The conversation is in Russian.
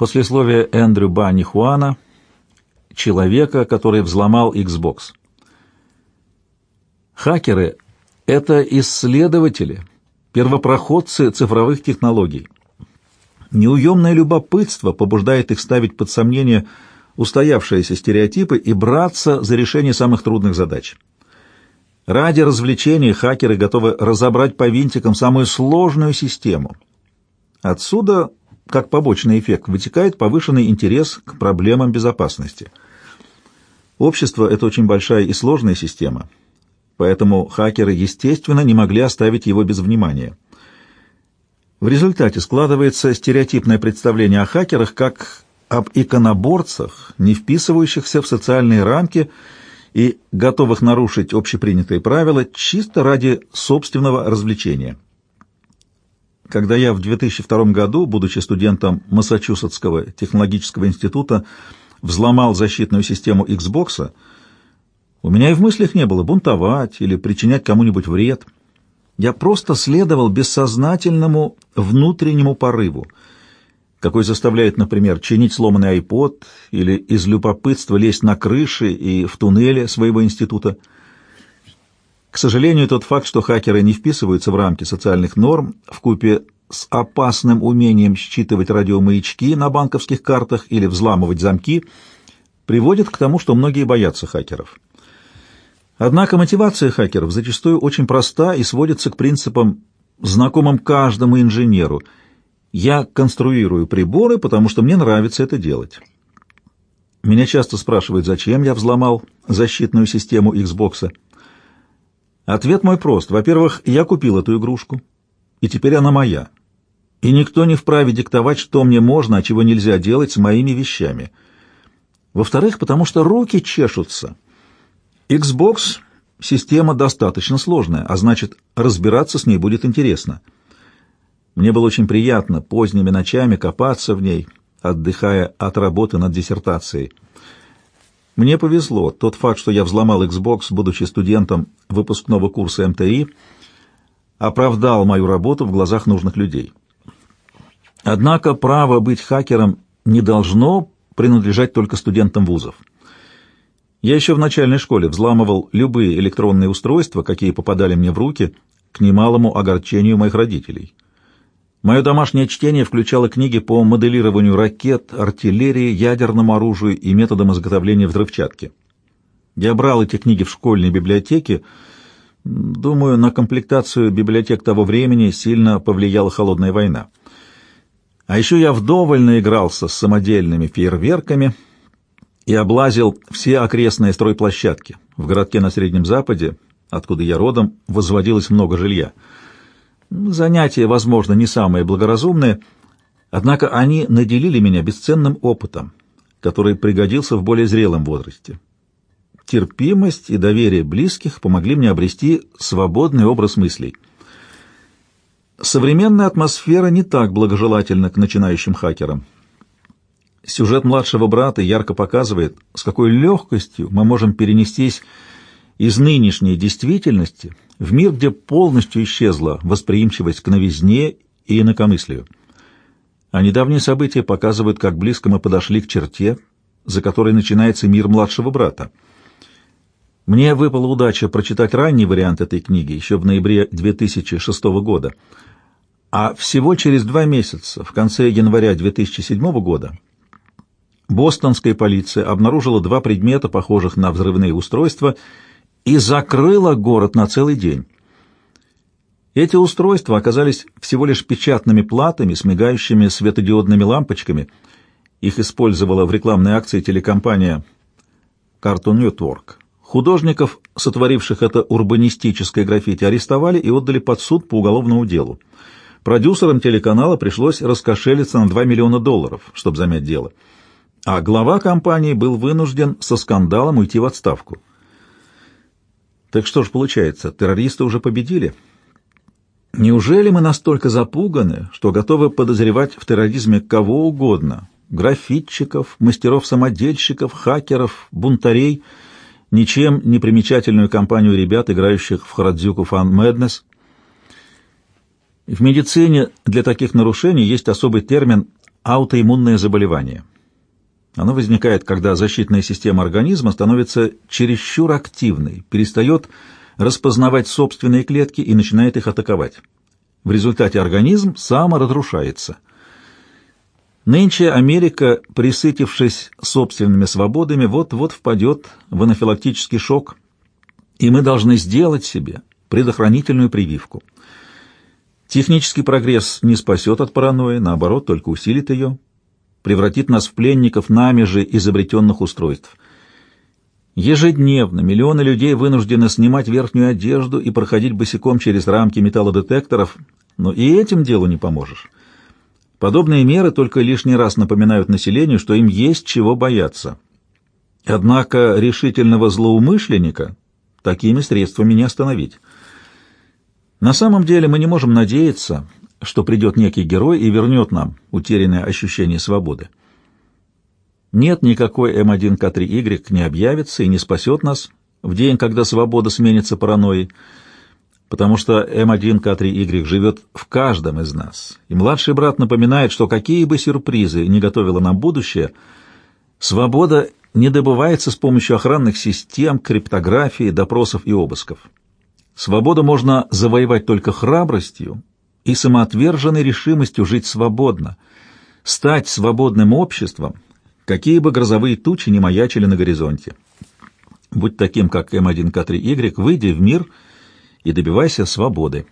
Послесловие Эндрю Банни Хуана, человека, который взломал Xbox. Хакеры — это исследователи, первопроходцы цифровых технологий. Неуемное любопытство побуждает их ставить под сомнение устоявшиеся стереотипы и браться за решение самых трудных задач. Ради развлечения хакеры готовы разобрать по винтикам самую сложную систему. Отсюда, как побочный эффект, вытекает повышенный интерес к проблемам безопасности. Общество — это очень большая и сложная система, поэтому хакеры, естественно, не могли оставить его без внимания. В результате складывается стереотипное представление о хакерах как об иконоборцах, не вписывающихся в социальные рамки и готовых нарушить общепринятые правила чисто ради собственного развлечения. Когда я в 2002 году, будучи студентом Массачусетского технологического института, взломал защитную систему Xbox, у меня и в мыслях не было бунтовать или причинять кому-нибудь вред. Я просто следовал бессознательному внутреннему порыву, какой заставляет, например, чинить сломанный iPod или из любопытства лезть на крыши и в туннели своего института. К сожалению, тот факт, что хакеры не вписываются в рамки социальных норм, вкупе с опасным умением считывать радиомаячки на банковских картах или взламывать замки, приводит к тому, что многие боятся хакеров. Однако мотивация хакеров зачастую очень проста и сводится к принципам, знакомым каждому инженеру. Я конструирую приборы, потому что мне нравится это делать. Меня часто спрашивают, зачем я взломал защитную систему Xbox. Ответ мой прост. Во-первых, я купил эту игрушку, и теперь она моя. И никто не вправе диктовать, что мне можно, а чего нельзя делать с моими вещами. Во-вторых, потому что руки чешутся — Xbox — система достаточно сложная, а значит, разбираться с ней будет интересно. Мне было очень приятно поздними ночами копаться в ней, отдыхая от работы над диссертацией. Мне повезло. Тот факт, что я взломал Xbox, будучи студентом выпускного курса МТИ, оправдал мою работу в глазах нужных людей. Однако право быть хакером не должно принадлежать только студентам вузов. Я еще в начальной школе взламывал любые электронные устройства, какие попадали мне в руки, к немалому огорчению моих родителей. Мое домашнее чтение включало книги по моделированию ракет, артиллерии, ядерному оружию и методам изготовления взрывчатки. Я брал эти книги в школьной библиотеке. Думаю, на комплектацию библиотек того времени сильно повлияла холодная война. А еще я вдоволь наигрался с самодельными фейерверками — и облазил все окрестные стройплощадки. В городке на Среднем Западе, откуда я родом, возводилось много жилья. Занятия, возможно, не самые благоразумные, однако они наделили меня бесценным опытом, который пригодился в более зрелом возрасте. Терпимость и доверие близких помогли мне обрести свободный образ мыслей. Современная атмосфера не так благожелательна к начинающим хакерам. Сюжет младшего брата ярко показывает, с какой легкостью мы можем перенестись из нынешней действительности в мир, где полностью исчезла восприимчивость к новизне и инакомыслию. А недавние события показывают, как близко мы подошли к черте, за которой начинается мир младшего брата. Мне выпала удача прочитать ранний вариант этой книги еще в ноябре 2006 года, а всего через два месяца, в конце января 2007 года, бостонская полиция обнаружила два предмета, похожих на взрывные устройства, и закрыла город на целый день. Эти устройства оказались всего лишь печатными платами с мигающими светодиодными лампочками. Их использовала в рекламной акции телекомпания Cartoon Network. Художников, сотворивших это урбанистическое граффити, арестовали и отдали под суд по уголовному делу. Продюсерам телеканала пришлось раскошелиться на 2 миллиона долларов, чтобы замять дело а глава компании был вынужден со скандалом уйти в отставку. Так что ж получается, террористы уже победили? Неужели мы настолько запуганы, что готовы подозревать в терроризме кого угодно? Графитчиков, мастеров-самодельщиков, хакеров, бунтарей, ничем не примечательную компанию ребят, играющих в Харадзюку Фан Мэднес? В медицине для таких нарушений есть особый термин аутоиммунное заболевание. Оно возникает, когда защитная система организма становится чересчур активной, перестает распознавать собственные клетки и начинает их атаковать. В результате организм саморазрушается. Нынче Америка, присытившись собственными свободами, вот-вот впадет в анафилактический шок, и мы должны сделать себе предохранительную прививку. Технический прогресс не спасет от паранойи, наоборот, только усилит ее, превратит нас в пленников нами же изобретенных устройств. Ежедневно миллионы людей вынуждены снимать верхнюю одежду и проходить босиком через рамки металлодетекторов, но и этим делу не поможешь. Подобные меры только лишний раз напоминают населению, что им есть чего бояться. Однако решительного злоумышленника такими средствами не остановить. На самом деле мы не можем надеяться, что придет некий герой и вернет нам утерянное ощущение свободы. Нет, никакой М1К3Y не объявится и не спасет нас в день, когда свобода сменится паранойей, потому что М1К3Y живет в каждом из нас, и младший брат напоминает, что какие бы сюрпризы не готовило нам будущее, свобода не добывается с помощью охранных систем, криптографии, допросов и обысков. Свободу можно завоевать только храбростью и самоотверженной решимостью жить свободно, стать свободным обществом, какие бы грозовые тучи не маячили на горизонте. Будь таким, как М1К3Y, выйди в мир и добивайся свободы.